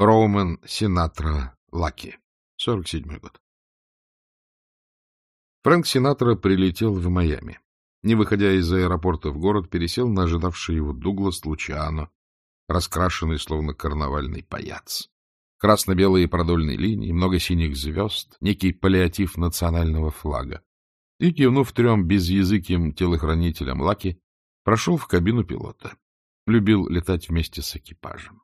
Роумен Синатра Лаки, 47 год. Фрэнк Синатра прилетел в Майами. Не выходя из аэропорта в город, пересел на ожидавший его Дуглас Лучиано, раскрашенный словно карнавальный паяц. Красно-белые продольные линии, много синих звезд, некий паллиатив национального флага. И, кивнув трем безязыким телохранителям Лаки, прошел в кабину пилота. Любил летать вместе с экипажем.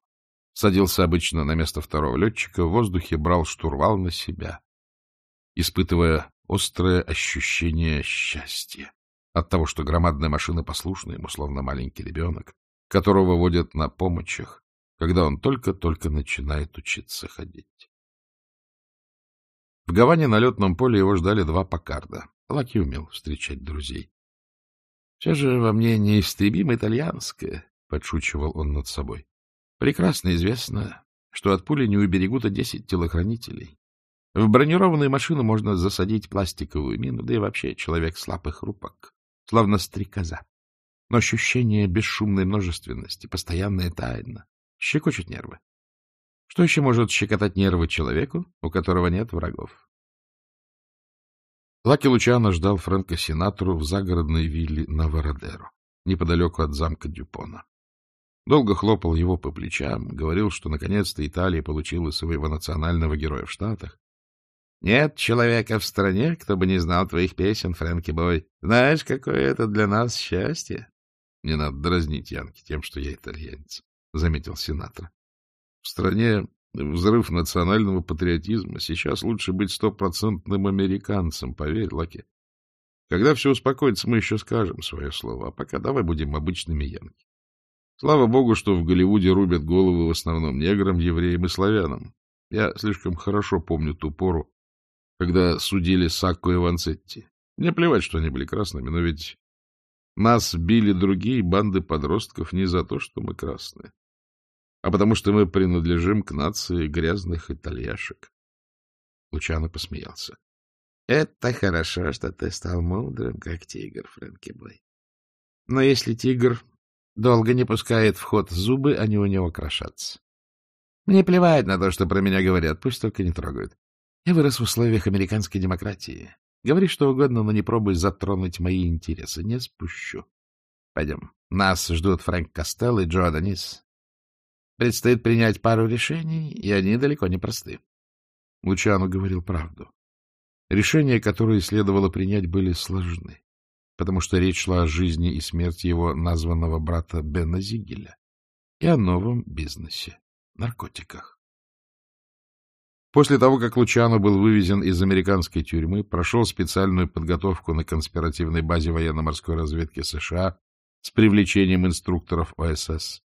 Садился обычно на место второго летчика, в воздухе брал штурвал на себя, испытывая острое ощущение счастья от того, что громадная машина послушна ему, словно маленький ребенок, которого водят на помощях, когда он только-только начинает учиться ходить. В Гаване на летном поле его ждали два покарда. Лаки умел встречать друзей. — Все же во мне неистребимо итальянское, — подшучивал он над собой. — Прекрасно известно, что от пули не уберегут и десять телохранителей. В бронированную машину можно засадить пластиковую мину, да и вообще человек слаб и словно стрекоза. Но ощущение бесшумной множественности, постоянная тайна, щекочет нервы. Что еще может щекотать нервы человеку, у которого нет врагов? Лаки Лучано ждал Фрэнка Синатру в загородной вилле на Вородеро, неподалеку от замка Дюпона. Долго хлопал его по плечам, говорил, что наконец-то Италия получила своего национального героя в Штатах. — Нет человека в стране, кто бы не знал твоих песен, Фрэнки Бой. Знаешь, какое это для нас счастье? — Не надо дразнить Янки тем, что я итальянец, — заметил сенатор. — В стране Взрыв национального патриотизма. Сейчас лучше быть стопроцентным американцем, поверь, Лаки. Когда все успокоится, мы еще скажем свое слово, а пока давай будем обычными янки. Слава богу, что в Голливуде рубят головы в основном неграм, евреям и славянам. Я слишком хорошо помню ту пору, когда судили Сакко и Ванцетти. Мне плевать, что они были красными, но ведь нас били другие банды подростков не за то, что мы красные а потому что мы принадлежим к нации грязных итальяшек. Лучано посмеялся. — Это хорошо, что ты стал мудрым, как тигр, Фрэнки Бой. Но если тигр долго не пускает в ход зубы, они у него крошатся. Мне плевать на то, что про меня говорят, пусть только не трогают. Я вырос в условиях американской демократии. Говори что угодно, но не пробуй затронуть мои интересы. Не спущу. Пойдем. Нас ждут Фрэнк Костелл и Джо Адонис. Предстоит принять пару решений, и они далеко не просты. Лучано говорил правду. Решения, которые следовало принять, были сложны, потому что речь шла о жизни и смерти его названного брата Бена Зигеля и о новом бизнесе — наркотиках. После того, как Лучано был вывезен из американской тюрьмы, прошел специальную подготовку на конспиративной базе военно-морской разведки США с привлечением инструкторов ОСС,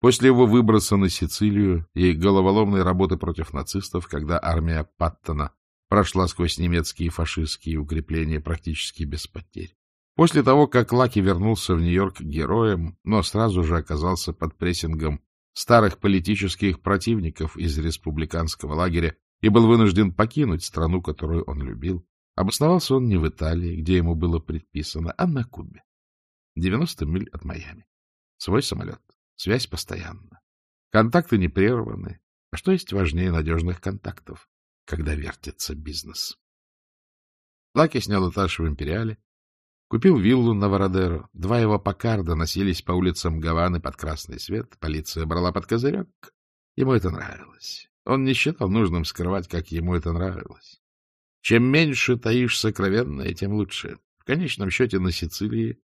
После его выброса на Сицилию и головоломной работы против нацистов, когда армия Паттона прошла сквозь немецкие фашистские укрепления практически без потерь. После того, как Лаки вернулся в Нью-Йорк героем, но сразу же оказался под прессингом старых политических противников из республиканского лагеря и был вынужден покинуть страну, которую он любил, обосновался он не в Италии, где ему было предписано, а на Кубе, 90 миль от Майами. Свой самолет. Связь постоянна. Контакты не прерваны. А что есть важнее надежных контактов, когда вертится бизнес? Лаки снял этаж в Империале, купил виллу на Вородеро. Два его покарда носились по улицам Гаваны под красный свет. Полиция брала под козырек. Ему это нравилось. Он не считал нужным скрывать, как ему это нравилось. Чем меньше таишь сокровенное, тем лучше. В конечном счете на Сицилии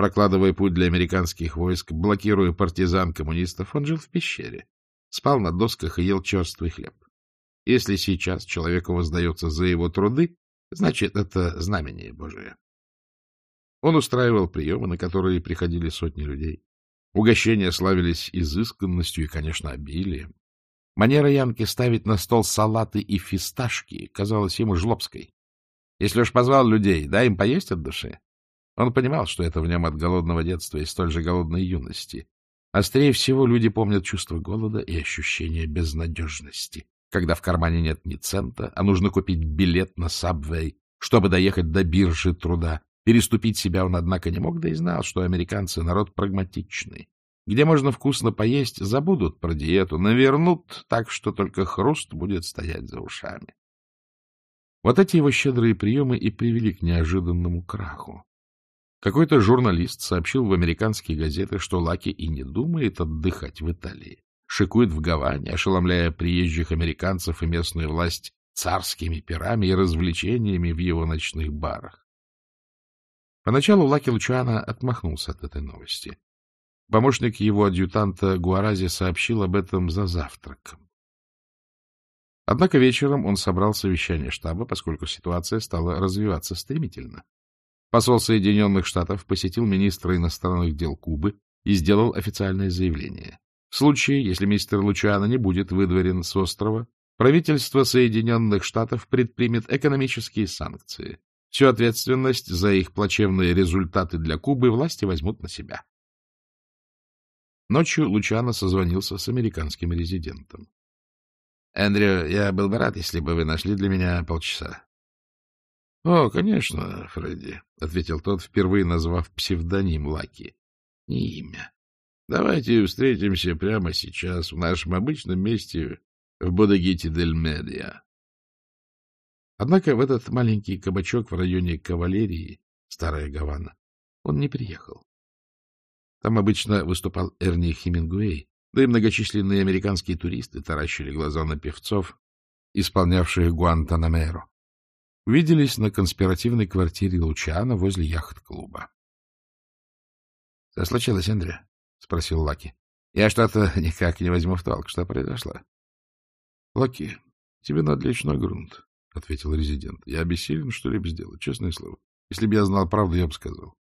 Прокладывая путь для американских войск, блокируя партизан коммунистов, он жил в пещере, спал на досках и ел черствый хлеб. Если сейчас человеку воздается за его труды, значит, это знамение Божие. Он устраивал приемы, на которые приходили сотни людей. Угощения славились изысканностью и, конечно, обилием. Манера Янки ставить на стол салаты и фисташки казалась ему жлобской. Если уж позвал людей, дай им поесть от души. Он понимал, что это в нем от голодного детства и столь же голодной юности. Острее всего люди помнят чувство голода и ощущение безнадежности, когда в кармане нет ни цента, а нужно купить билет на сабвей, чтобы доехать до биржи труда. Переступить себя он, однако, не мог, да и знал, что американцы — народ прагматичный. Где можно вкусно поесть, забудут про диету, навернут так, что только хруст будет стоять за ушами. Вот эти его щедрые приемы и привели к неожиданному краху. Какой-то журналист сообщил в американские газеты, что Лаки и не думает отдыхать в Италии. Шикует в Гаване, ошеломляя приезжих американцев и местную власть царскими пирами и развлечениями в его ночных барах. Поначалу Лаки Лучана отмахнулся от этой новости. Помощник его адъютанта Гуарази сообщил об этом за завтраком. Однако вечером он собрал совещание штаба, поскольку ситуация стала развиваться стремительно. Посол Соединенных Штатов посетил министра иностранных дел Кубы и сделал официальное заявление. В случае, если мистер Лучано не будет выдворен с острова, правительство Соединенных Штатов предпримет экономические санкции. Всю ответственность за их плачевные результаты для Кубы власти возьмут на себя. Ночью Лучано созвонился с американским резидентом. — Эндрю, я был бы рад, если бы вы нашли для меня полчаса. — О, конечно, Фредди, — ответил тот, впервые назвав псевдоним Лаки. — Не имя. Давайте встретимся прямо сейчас в нашем обычном месте в Бодагите-дель-Медиа. Однако в этот маленький кабачок в районе Кавалерии, Старая Гавана, он не приехал. Там обычно выступал Эрни Хемингуэй, да и многочисленные американские туристы таращили глаза на певцов, исполнявших Гуантанамеро. Увиделись на конспиративной квартире Лучана возле яхт-клуба. — Что случилось, Эндрю? — спросил Лаки. — Я что-то никак не возьму в толк. Что произошло? — Лаки, тебе надо лечь на грунт, — ответил резидент. — Я обессилен что-либо сделать, честное слово. Если бы я знал правду, я бы сказал.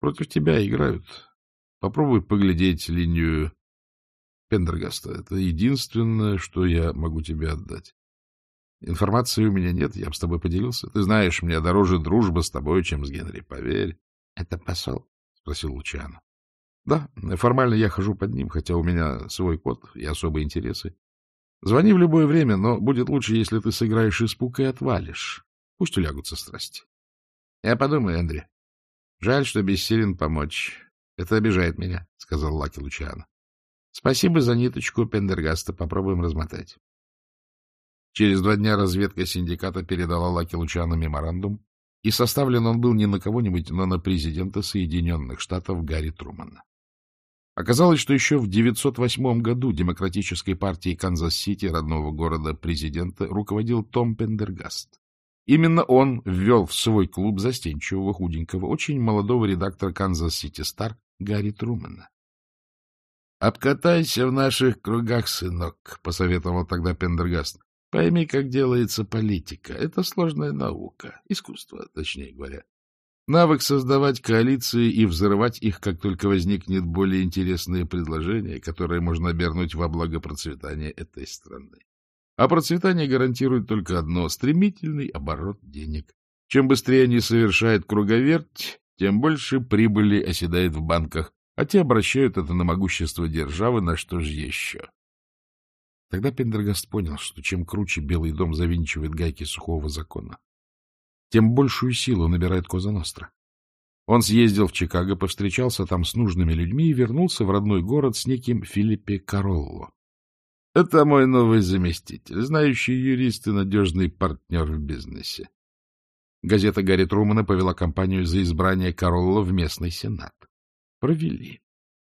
Против тебя играют. Попробуй поглядеть линию Пендергаста. Это единственное, что я могу тебе отдать. Информации у меня нет, я бы с тобой поделился. Ты знаешь, мне дороже дружба с тобой, чем с Генри, поверь. — Это посол? — спросил Лучано. — Да, формально я хожу под ним, хотя у меня свой код и особые интересы. Звони в любое время, но будет лучше, если ты сыграешь испуг и отвалишь. Пусть улягутся страсти. — Я подумаю, Эндрю. Жаль, что бессилен помочь. Это обижает меня, — сказал Лаки Лучано. Спасибо за ниточку Пендергаста. Попробуем размотать. Через два дня разведка синдиката передала Лаки Лучано меморандум, и составлен он был не на кого-нибудь, но на президента Соединенных Штатов Гарри Трумана. Оказалось, что еще в 908 году демократической партией Канзас-Сити, родного города президента, руководил Том Пендергаст. Именно он ввел в свой клуб застенчивого, худенького, очень молодого редактора Канзас-Сити Стар Гарри Трумана. Обкатайся в наших кругах, сынок, — посоветовал тогда Пендергаст. — Пойми, как делается политика. Это сложная наука, искусство, точнее говоря. Навык создавать коалиции и взрывать их, как только возникнет более интересное предложение, которое можно обернуть во благо процветания этой страны. А процветание гарантирует только одно — стремительный оборот денег. Чем быстрее они совершают круговерть, тем больше прибыли оседает в банках, а те обращают это на могущество державы, на что же еще. Тогда Пендергаст понял, что чем круче Белый дом завинчивает гайки сухого закона, тем большую силу набирает Коза Ностра. Он съездил в Чикаго, повстречался там с нужными людьми и вернулся в родной город с неким Филиппе Каролло. Это мой новый заместитель, знающий юрист и надежный партнер в бизнесе. Газета Гарри Трумана повела кампанию за избрание Каролло в местный сенат провели.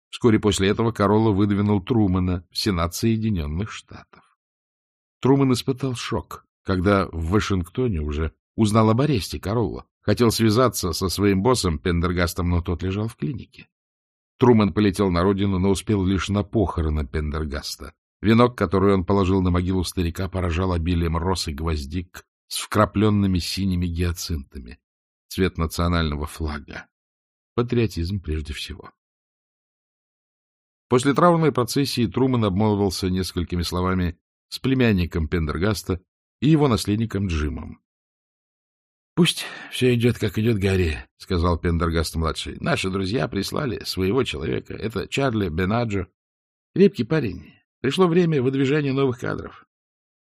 Вскоре после этого Королла выдвинул Трумана в Сенат Соединенных Штатов. Труман испытал шок, когда в Вашингтоне уже узнал об аресте Королла. Хотел связаться со своим боссом Пендергастом, но тот лежал в клинике. Труман полетел на родину, но успел лишь на похороны Пендергаста. Венок, который он положил на могилу старика, поражал обилием роз и гвоздик с вкрапленными синими гиацинтами, цвет национального флага. Патриотизм прежде всего. После траурной процессии Труман обмолвился несколькими словами с племянником Пендергаста и его наследником Джимом. — Пусть все идет, как идет Гарри, — сказал Пендергаст-младший. — Наши друзья прислали своего человека. Это Чарли Бенаджо. Крепкий парень. Пришло время выдвижения новых кадров.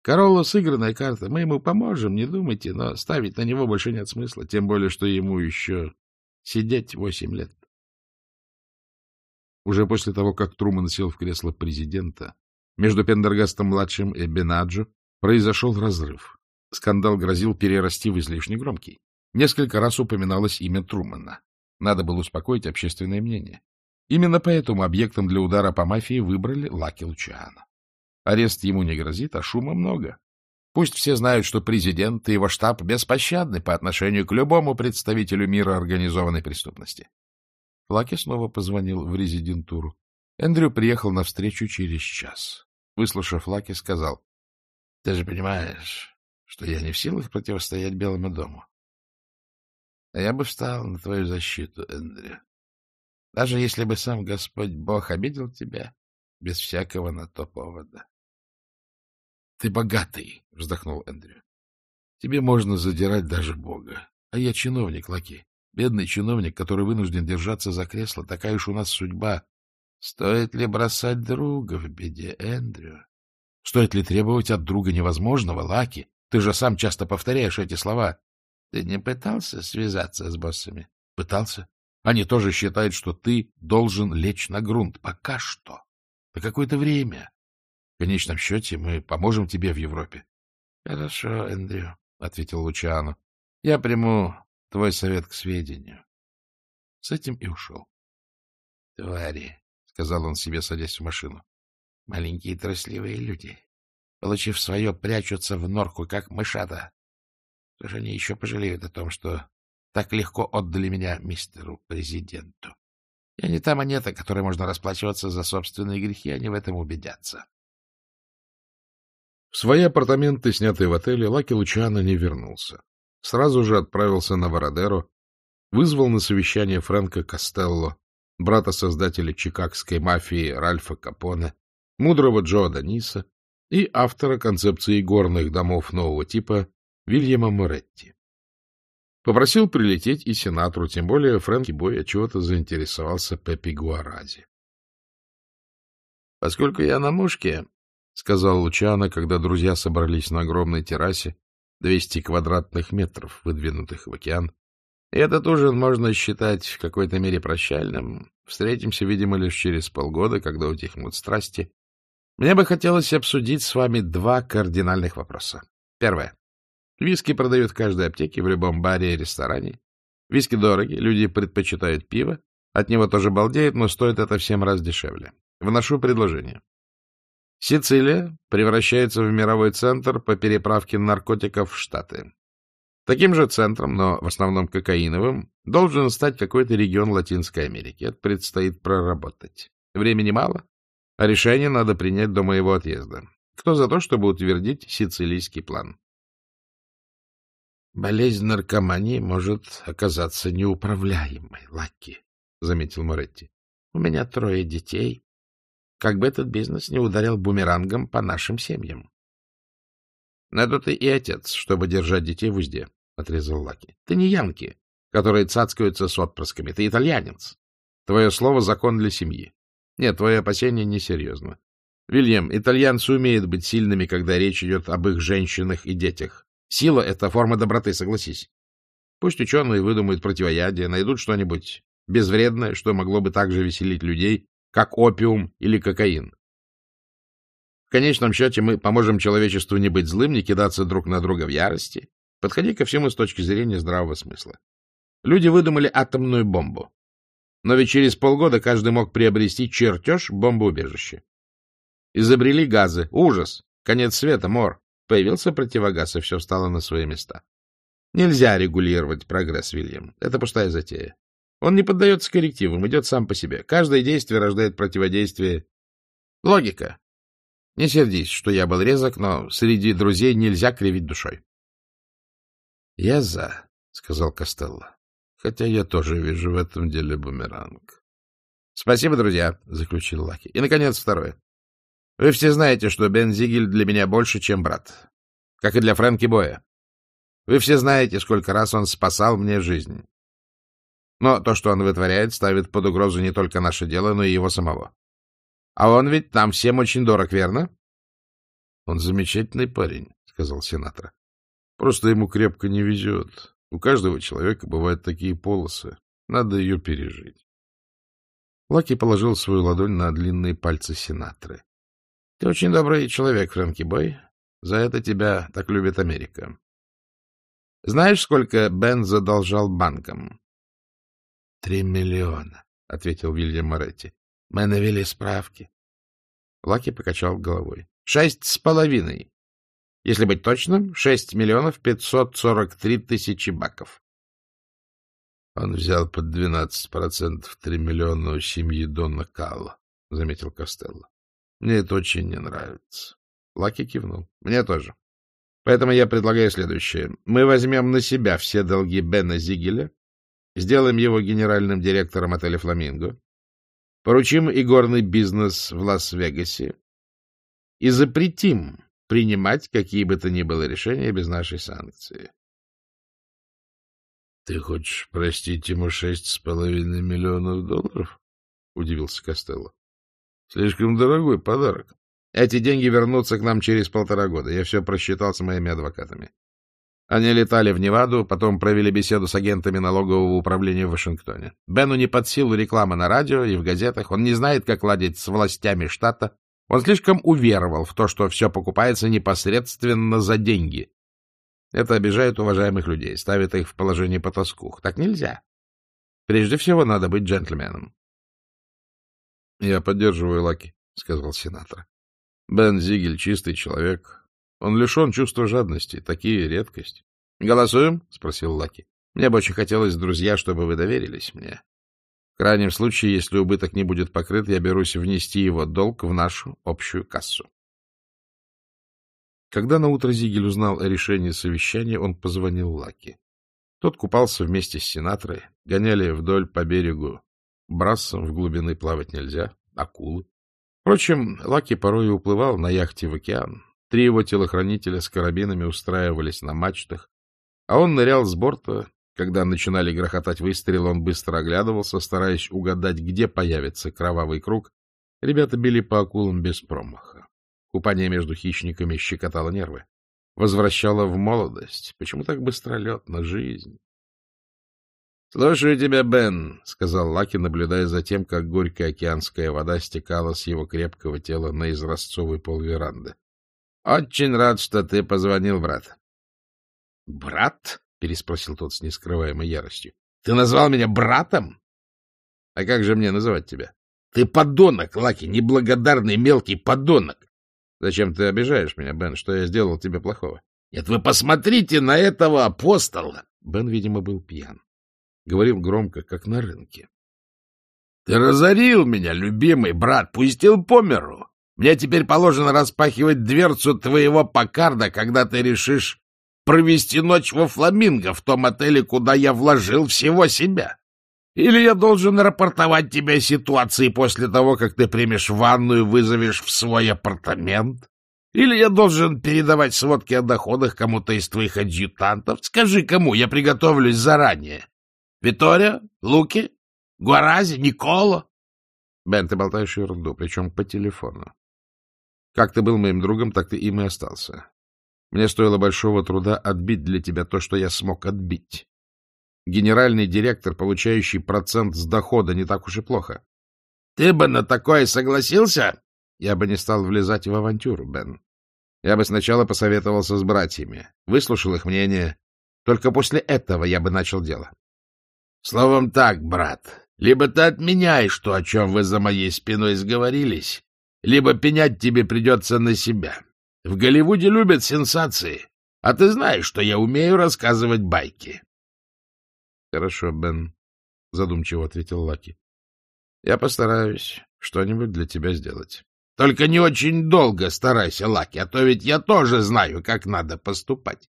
Королла — сыгранная карта. Мы ему поможем, не думайте, но ставить на него больше нет смысла, тем более, что ему еще Сидеть восемь лет. уже после того, как Труман сел в кресло президента, между Пендергастом-младшим и Бенаджо произошел разрыв. Скандал грозил перерасти в излишне громкий. Несколько раз упоминалось имя Трумана. Надо было успокоить общественное мнение. Именно поэтому объектом для удара по мафии выбрали Лаки Лучиана. Арест ему не грозит, а шума много. Пусть все знают, что президент и его штаб беспощадны по отношению к любому представителю мира организованной преступности. Лаки снова позвонил в резидентуру. Эндрю приехал на встречу через час. Выслушав Лаки, сказал, — Ты же понимаешь, что я не в силах противостоять Белому дому. А я бы встал на твою защиту, Эндрю. Даже если бы сам Господь Бог обидел тебя, без всякого на то повода. — Ты богатый, — вздохнул Эндрю. — Тебе можно задирать даже Бога. А я чиновник, Лаки. Бедный чиновник, который вынужден держаться за кресло. Такая уж у нас судьба. Стоит ли бросать друга в беде, Эндрю? Стоит ли требовать от друга невозможного, Лаки? Ты же сам часто повторяешь эти слова. Ты не пытался связаться с боссами? Пытался. Они тоже считают, что ты должен лечь на грунт. Пока что. На какое-то время. В конечном счете мы поможем тебе в Европе. — Хорошо, Эндрю, — ответил Лучиано. — Я приму твой совет к сведению. С этим и ушел. — Твари, — сказал он себе, садясь в машину. — Маленькие трусливые люди. Получив свое, прячутся в норку, как мышата. Что же они еще пожалеют о том, что так легко отдали меня мистеру президенту? Я не та монета, которой можно расплачиваться за собственные грехи, они в этом убедятся. В свои апартаменты, снятые в отеле, Лаки Лучано не вернулся. Сразу же отправился на Вородеро, вызвал на совещание Фрэнка Костелло, брата создателя чикагской мафии Ральфа Капоне, мудрого Джо Даниса и автора концепции горных домов нового типа Вильяма Моретти. Попросил прилететь и сенатору, тем более Фрэнки Бой чего-то заинтересовался Пеппи Гуарази. — Поскольку я на мушке, — сказал Лучано, когда друзья собрались на огромной террасе, 200 квадратных метров, выдвинутых в океан. Этот ужин можно считать в какой-то мере прощальным. Встретимся, видимо, лишь через полгода, когда утихнут страсти. Мне бы хотелось обсудить с вами два кардинальных вопроса. Первое. Виски продают в каждой аптеке, в любом баре и ресторане. Виски дороги, люди предпочитают пиво. От него тоже балдеют, но стоит это в семь раз дешевле. Вношу предложение. Сицилия превращается в мировой центр по переправке наркотиков в Штаты. Таким же центром, но в основном кокаиновым, должен стать какой-то регион Латинской Америки. Это предстоит проработать. Времени мало, а решение надо принять до моего отъезда. Кто за то, чтобы утвердить сицилийский план? — Болезнь наркомании может оказаться неуправляемой, Лаки, — заметил Моретти. — У меня трое детей, как бы этот бизнес не ударил бумерангом по нашим семьям. — Надо ты и отец, чтобы держать детей в узде, — отрезал Лаки. — Ты не янки, которые цацкаются с отпрысками. Ты итальянец. Твое слово — закон для семьи. Нет, твое опасение несерьезно. Вильям, итальянцы умеют быть сильными, когда речь идет об их женщинах и детях. Сила — это форма доброты, согласись. Пусть ученые выдумают противоядие, найдут что-нибудь безвредное, что могло бы также веселить людей, как опиум или кокаин. В конечном счете мы поможем человечеству не быть злым, не кидаться друг на друга в ярости. Подходи ко всему с точки зрения здравого смысла. Люди выдумали атомную бомбу. Но ведь через полгода каждый мог приобрести чертеж бомбоубежища. Изобрели газы. Ужас. Конец света, мор. Появился противогаз, и все стало на свои места. Нельзя регулировать прогресс, Вильям. Это пустая затея. Он не поддается коррективам, идет сам по себе. Каждое действие рождает противодействие. Логика. Не сердись, что я был резок, но среди друзей нельзя кривить душой. — Я за, — сказал Костелло. — Хотя я тоже вижу в этом деле бумеранг. — Спасибо, друзья, — заключил Лаки. — И, наконец, второе. Вы все знаете, что Бен Зигель для меня больше, чем брат. Как и для Фрэнки Боя. Вы все знаете, сколько раз он спасал мне жизнь. Но то, что он вытворяет, ставит под угрозу не только наше дело, но и его самого. А он ведь нам всем очень дорог, верно? — Он замечательный парень, — сказал сенатор. — Просто ему крепко не везет. У каждого человека бывают такие полосы. Надо ее пережить. Лаки положил свою ладонь на длинные пальцы Синатры. — Ты очень добрый человек, Фрэнки Бой. За это тебя так любит Америка. Знаешь, сколько Бен задолжал банкам? — Три миллиона, — ответил Вильям Моретти. — Мы навели справки. Лаки покачал головой. — Шесть с половиной. Если быть точным, шесть миллионов пятьсот сорок три тысячи баков. Он взял под двенадцать процентов три миллиона у семьи Дона Калла, — заметил Костелло. — Мне это очень не нравится. Лаки кивнул. — Мне тоже. Поэтому я предлагаю следующее. Мы возьмем на себя все долги Бена Зигеля, сделаем его генеральным директором отеля «Фламинго», поручим игорный бизнес в Лас-Вегасе и запретим принимать какие бы то ни было решения без нашей санкции. — Ты хочешь простить ему шесть с половиной миллионов долларов? — удивился Костелло. — Слишком дорогой подарок. Эти деньги вернутся к нам через полтора года. Я все просчитал с моими адвокатами. Они летали в Неваду, потом провели беседу с агентами налогового управления в Вашингтоне. Бену не под силу реклама на радио и в газетах. Он не знает, как ладить с властями штата. Он слишком уверовал в то, что все покупается непосредственно за деньги. Это обижает уважаемых людей, ставит их в положение потаскух. Так нельзя. Прежде всего, надо быть джентльменом. — Я поддерживаю Лаки, — сказал сенатор. Бен Зигель — чистый человек. Он лишен чувства жадности. Такие редкость. — Голосуем? — спросил Лаки. — Мне бы очень хотелось, друзья, чтобы вы доверились мне. Крайнем случае, если убыток не будет покрыт, я берусь внести его долг в нашу общую кассу. Когда наутро Зигель узнал о решении совещания, он позвонил Лаки. Тот купался вместе с сенаторой, гоняли вдоль по берегу. Брассом в глубины плавать нельзя, акулы. Впрочем, Лаки порой уплывал на яхте в океан. Три его телохранителя с карабинами устраивались на мачтах, а он нырял с борта. Когда начинали грохотать выстрелы, он быстро оглядывался, стараясь угадать, где появится кровавый круг. Ребята били по акулам без промаха. Купание между хищниками щекотало нервы. Возвращало в молодость. Почему так быстролетна жизнь? — Слушаю тебя, Бен, — сказал Лаки, наблюдая за тем, как горькая океанская вода стекала с его крепкого тела на изразцовый пол веранды. — Очень рад, что ты позвонил, брат. — Брат? — переспросил тот с нескрываемой яростью. — Ты назвал меня братом? — А как же мне называть тебя? — Ты подонок, Лаки, неблагодарный мелкий подонок. — Зачем ты обижаешь меня, Бен? Что я сделал тебе плохого? — Нет, вы посмотрите на этого апостола! Бен, видимо, был пьян. Говорил громко, как на рынке. — Ты разорил меня, любимый брат, пустил по миру. Мне теперь положено распахивать дверцу твоего покарда, когда ты решишь провести ночь во Фламинго, в том отеле, куда я вложил всего себя. Или я должен рапортовать тебе о ситуации после того, как ты примешь ванну и вызовешь в свой апартамент? Или я должен передавать сводки о доходах кому-то из твоих адъютантов? Скажи, кому, я приготовлюсь заранее. Витория? Луки? Гуарази? Никола? Бен, ты болтаешь ерунду, причем по телефону. Как ты был моим другом, так ты им и остался. Мне стоило большого труда отбить для тебя то, что я смог отбить. Генеральный директор, получающий процент с дохода, не так уж и плохо. Ты бы на такое согласился? Я бы не стал влезать в авантюру, Бен. Я бы сначала посоветовался с братьями, выслушал их мнение. Только после этого я бы начал дело. Словом так, брат, либо ты отменяешь то, о чем вы за моей спиной сговорились, либо пенять тебе придется на себя. В Голливуде любят сенсации, а ты знаешь, что я умею рассказывать байки. — Хорошо, Бен, — задумчиво ответил Лаки. — Я постараюсь что-нибудь для тебя сделать. — Только не очень долго старайся, Лаки, а то ведь я тоже знаю, как надо поступать.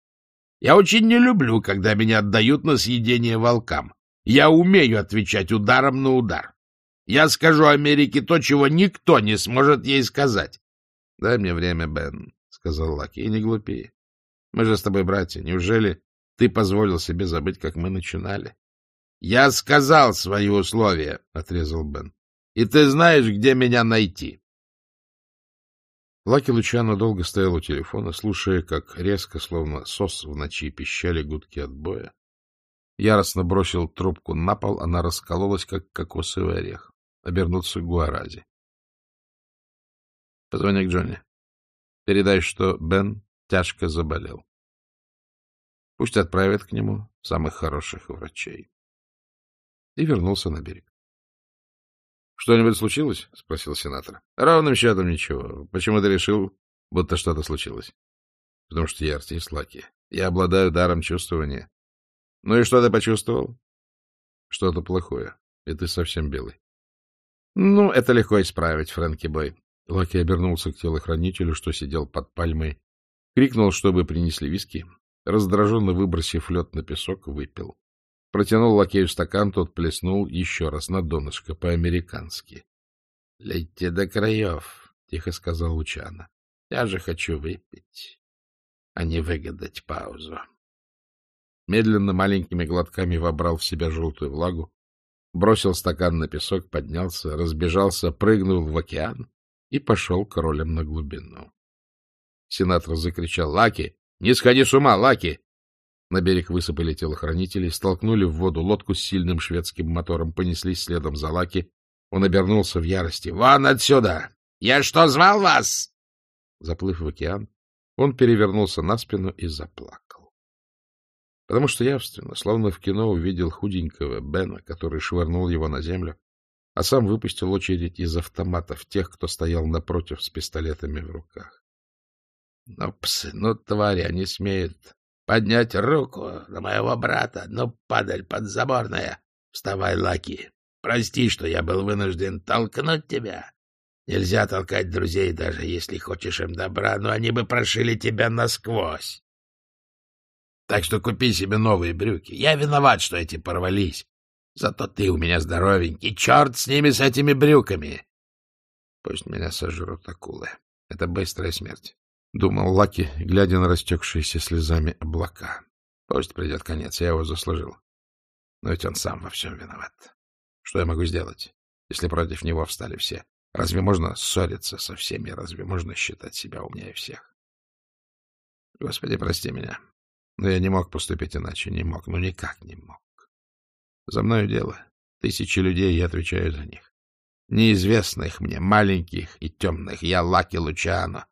Я очень не люблю, когда меня отдают на съедение волкам. Я умею отвечать ударом на удар. Я скажу Америке то, чего никто не сможет ей сказать. — Дай мне время, Бен, — сказал Лаки, — и не глупи. Мы же с тобой братья. Неужели ты позволил себе забыть, как мы начинали? — Я сказал свои условия, — отрезал Бен. — И ты знаешь, где меня найти. Лаки Лучано долго стоял у телефона, слушая, как резко, словно сос в ночи, пищали гудки отбоя. Яростно бросил трубку на пол, она раскололась, как кокосовый орех. обернуться к Гуарази. — Позвони к Джонни. Передай, что Бен тяжко заболел. Пусть отправят к нему самых хороших врачей. И вернулся на берег. — Что-нибудь случилось? — спросил сенатор. — Ровным счетом ничего. Почему ты решил, будто что-то случилось? — Потому что я артист, Лаки. Я обладаю даром чувствования. — Ну и что ты почувствовал? — Что-то плохое. И ты совсем белый. — Ну, это легко исправить, Фрэнки Бой. Лаки обернулся к телохранителю, что сидел под пальмой, крикнул, чтобы принесли виски, раздраженно выбросив лед на песок, выпил. Протянул лакею стакан, тот плеснул еще раз на донышко по-американски. — Лейте до краев, — тихо сказал Лучана. — Я же хочу выпить, а не выгадать паузу. Медленно, маленькими глотками вобрал в себя желтую влагу, бросил стакан на песок, поднялся, разбежался, прыгнул в океан и пошел кролем на глубину. Сенатор закричал «Лаки! Не сходи с ума, Лаки!» На берег высыпали телохранители, столкнули в воду лодку с сильным шведским мотором, понеслись следом за Лаки. Он обернулся в ярости. «Вон отсюда! Я что, звал вас?» Заплыв в океан, он перевернулся на спину и заплакал. Потому что явственно, словно в кино, увидел худенького Бена, который швырнул его на землю, а сам выпустил очередь из автоматов тех, кто стоял напротив с пистолетами в руках. Ну, псы, ну, твари, они смеют поднять руку на моего брата. Ну, падаль подзаборная. Вставай, Лаки. Прости, что я был вынужден толкнуть тебя. Нельзя толкать друзей, даже если хочешь им добра, но они бы прошили тебя насквозь. Так что купи себе новые брюки. Я виноват, что эти порвались. Зато ты у меня здоровенький. Черт с ними, с этими брюками. Пусть меня сожрут акулы. Это быстрая смерть. — думал Лаки, глядя на растекшиеся слезами облака. — Пусть придет конец, я его заслужил. Но ведь он сам во всем виноват. Что я могу сделать, если против него встали все? Разве можно ссориться со всеми? Разве можно считать себя умнее всех? Господи, прости меня. Но я не мог поступить иначе, не мог, ну никак не мог. За мною дело. Тысячи людей, я отвечаю за них. Неизвестных мне, маленьких и темных. Я Лаки Лучано,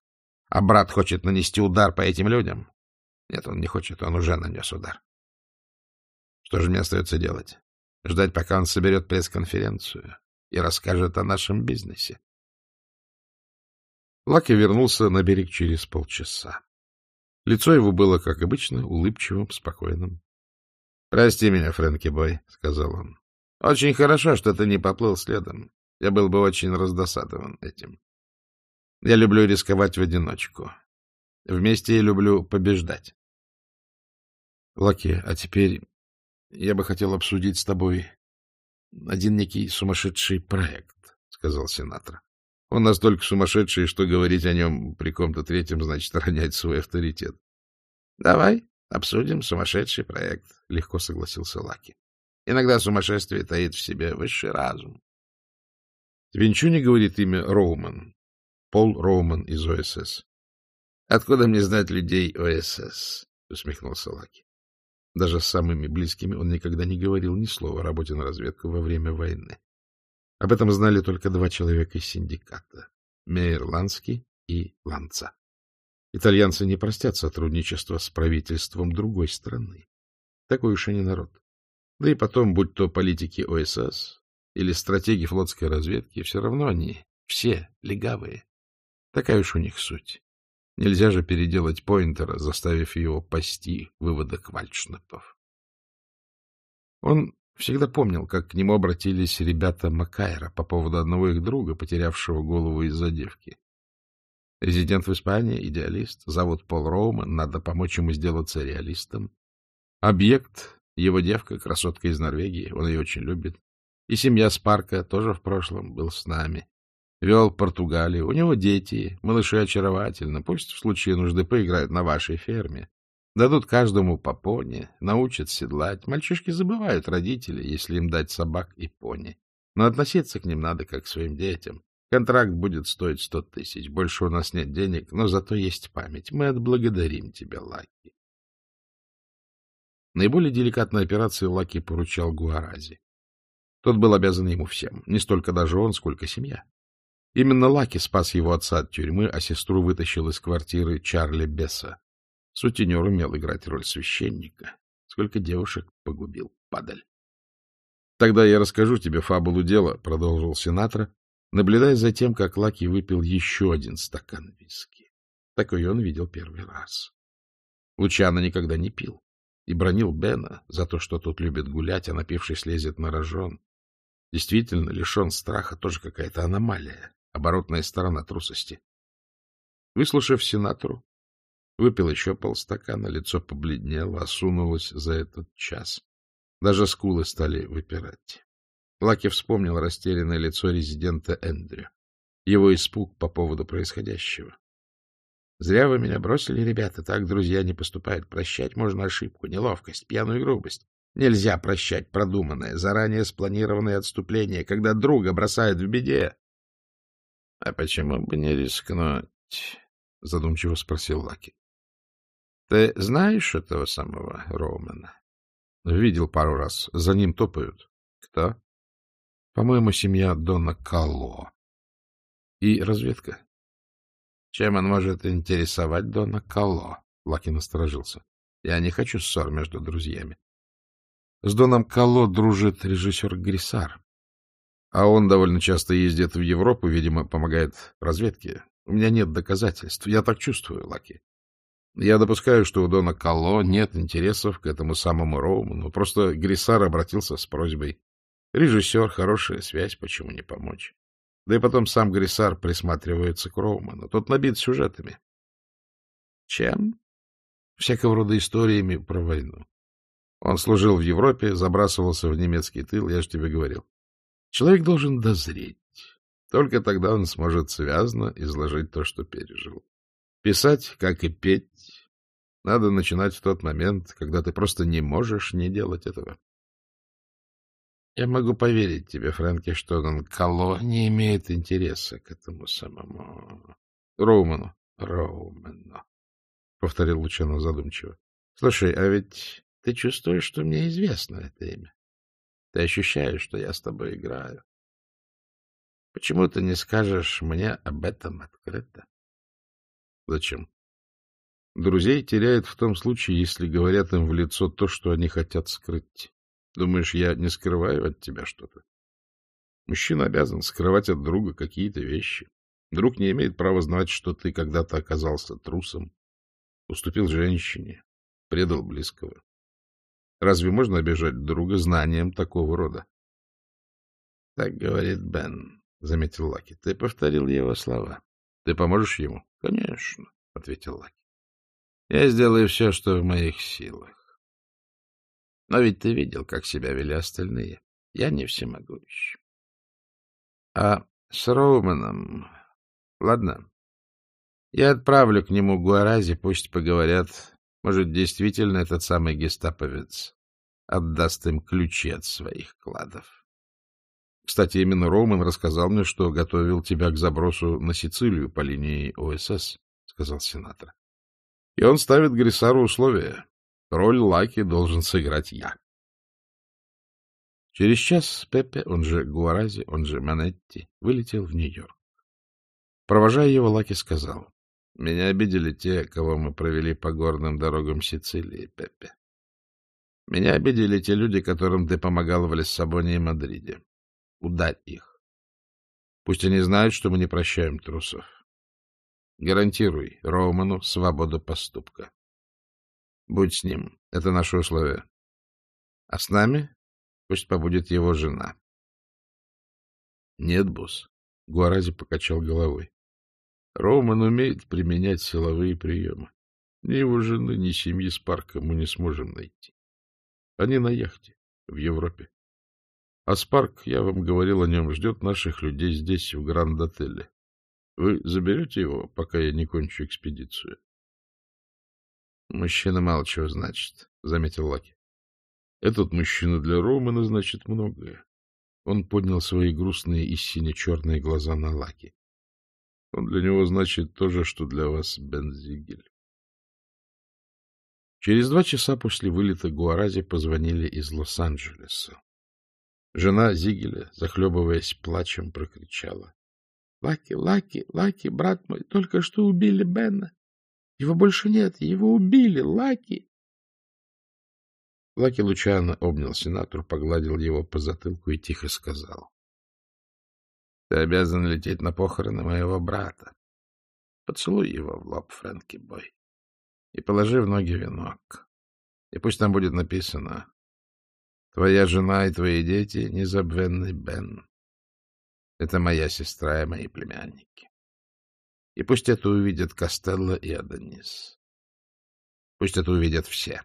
а брат хочет нанести удар по этим людям? Нет, он не хочет, он уже нанес удар. Что же мне остается делать? Ждать, пока он соберет пресс-конференцию и расскажет о нашем бизнесе. Лаки вернулся на берег через полчаса. Лицо его было, как обычно, улыбчивым, спокойным. — Прости меня, Фрэнки Бой, — сказал он. — Очень хорошо, что ты не поплыл следом. Я был бы очень раздосадован этим. Я люблю рисковать в одиночку. Вместе я люблю побеждать. Лаки, а теперь я бы хотел обсудить с тобой один некий сумасшедший проект, — сказал сенатор. Он настолько сумасшедший, что говорить о нем при ком-то третьем значит ронять свой авторитет. — Давай обсудим сумасшедший проект, — легко согласился Лаки. Иногда сумасшествие таит в себе высший разум. — не говорит имя Роуман? Пол Роуман из ОСС. — Откуда мне знать людей ОСС? — усмехнулся Лаки. Даже с самыми близкими он никогда не говорил ни слова о работе на разведку во время войны. Об этом знали только два человека из синдиката — Мейер Ланский и Ланца. Итальянцы не простят сотрудничество с правительством другой страны. Такой уж и не народ. Да и потом, будь то политики ОСС или стратеги флотской разведки, все равно они все легавые. Такая уж у них суть. Нельзя же переделать Пойнтера, заставив его пасти выводок вальдшнепов. Он всегда помнил, как к нему обратились ребята Макайра по поводу одного их друга, потерявшего голову из-за девки. Резидент в Испании, идеалист, зовут Пол Роуман, надо помочь ему сделаться реалистом. Объект, его девка, красотка из Норвегии, он ее очень любит. И семья Спарка тоже в прошлом был с нами. Вел Португалию. У него дети, малыши очаровательно. Пусть в случае нужды поиграют на вашей ферме. Дадут каждому по пони, научат седлать. Мальчишки забывают родителей, если им дать собак и пони. Но относиться к ним надо как к своим детям. Контракт будет стоить сто тысяч. Больше у нас нет денег, но зато есть память. Мы отблагодарим тебя, Лаки. Наиболее деликатной операции Лаки поручал Гуарази. Тот был обязан ему всем, не столько даже он, сколько семья. Именно Лаки спас его отца от тюрьмы, а сестру вытащил из квартиры Чарли Бесса. Сутенер умел играть роль священника. Сколько девушек погубил, падаль. — Тогда я расскажу тебе фабулу дела, — продолжил сенатор, наблюдая за тем, как Лаки выпил еще один стакан виски. Такой он видел первый раз. Лучано никогда не пил и бронил Бена за то, что тот любит гулять, а напившись лезет на рожон. Действительно, лишен страха тоже какая-то аномалия, оборотная сторона трусости. Выслушав сенатору, выпил еще полстакана, лицо побледнело, осунулось за этот час. Даже скулы стали выпирать. Лаки вспомнил растерянное лицо резидента Эндрю, его испуг по поводу происходящего. Зря вы меня бросили, ребята, так друзья не поступают. Прощать можно ошибку, неловкость, пьяную грубость. Нельзя прощать продуманное, заранее спланированное отступление, когда друга бросают в беде. — А почему бы не рискнуть? — задумчиво спросил Лаки. — Ты знаешь этого самого Роумана? — Видел пару раз. За ним топают. — Кто? — По-моему, семья Дона Кало. — И разведка. — Чем он может интересовать Дона Кало? — Лаки насторожился. — Я не хочу ссор между друзьями. С Доном Кало дружит режиссер Грисар. А он довольно часто ездит в Европу, видимо, помогает разведке. У меня нет доказательств. Я так чувствую, Лаки. Я допускаю, что у Дона Кало нет интересов к этому самому Роуману. Просто Грисар обратился с просьбой. Режиссер, хорошая связь, почему не помочь? Да и потом сам Грисар присматривается к Роуману. Тот набит сюжетами. Чем? Всякого рода историями про войну. Он служил в Европе, забрасывался в немецкий тыл, я же тебе говорил. Человек должен дозреть. Только тогда он сможет связно изложить то, что пережил. Писать, как и петь, надо начинать в тот момент, когда ты просто не можешь не делать этого. Я могу поверить тебе, Фрэнки, что Дон Кало не имеет интереса к этому самому Роуману. Роуману, — повторил Лучано задумчиво. — Слушай, а ведь ты чувствуешь, что мне известно это имя. Ты ощущаешь, что я с тобой играю. Почему ты не скажешь мне об этом открыто? Зачем? Друзей теряют в том случае, если говорят им в лицо то, что они хотят скрыть. Думаешь, я не скрываю от тебя что-то? Мужчина обязан скрывать от друга какие-то вещи. Друг не имеет права знать, что ты когда-то оказался трусом, уступил женщине, предал близкого. Разве можно обижать друга знанием такого рода? — Так говорит Бен, — заметил Лаки. — Ты повторил его слова. — Ты поможешь ему? — Конечно, — ответил Лаки. — Я сделаю все, что в моих силах. Но ведь ты видел, как себя вели остальные. Я не всемогущ. А с Роуманом... Ладно. Я отправлю к нему Гуарази, пусть поговорят может, действительно этот самый гестаповец отдаст им ключи от своих кладов. Кстати, именно Роман рассказал мне, что готовил тебя к забросу на Сицилию по линии ОСС, — сказал сенатор. И он ставит Грисару условия. Роль Лаки должен сыграть я. Через час Пепе, он же Гуарази, он же Манетти, вылетел в Нью-Йорк. Провожая его, Лаки сказал, меня обидели те, кого мы провели по горным дорогам Сицилии, Пеппе. Меня обидели те люди, которым ты помогал в Лиссабоне и Мадриде. Ударь их. Пусть они знают, что мы не прощаем трусов. Гарантируй Роману свободу поступка. Будь с ним. Это наше условие. А с нами пусть побудет его жена. Нет, босс. Гуарази покачал головой. Роман умеет применять силовые приемы. Ни его жены, ни семьи с парка мы не сможем найти. Они на яхте, в Европе. А Спарк, я вам говорил о нем, ждет наших людей здесь, в Гранд-отеле. Вы заберете его, пока я не кончу экспедицию? Мужчина мало чего значит, — заметил Лаки. Этот мужчина для Романа значит многое. Он поднял свои грустные и сине-черные глаза на Лаки. Он для него значит то же, что для вас Бензигель. Через два часа после вылета Гуарази позвонили из Лос-Анджелеса. Жена Зигеля, захлебываясь плачем, прокричала. — Лаки, Лаки, Лаки, брат мой, только что убили Бена. Его больше нет, его убили, Лаки. Лаки Лучано обнял сенатору, погладил его по затылку и тихо сказал. — Ты обязан лететь на похороны моего брата. Поцелуй его в лоб, Фрэнки Бой, и положи в ноги венок. И пусть там будет написано Твоя жена и твои дети — незабвенный Бен. Это моя сестра и мои племянники. И пусть это увидят Костелло и Адонис. Пусть это увидят все.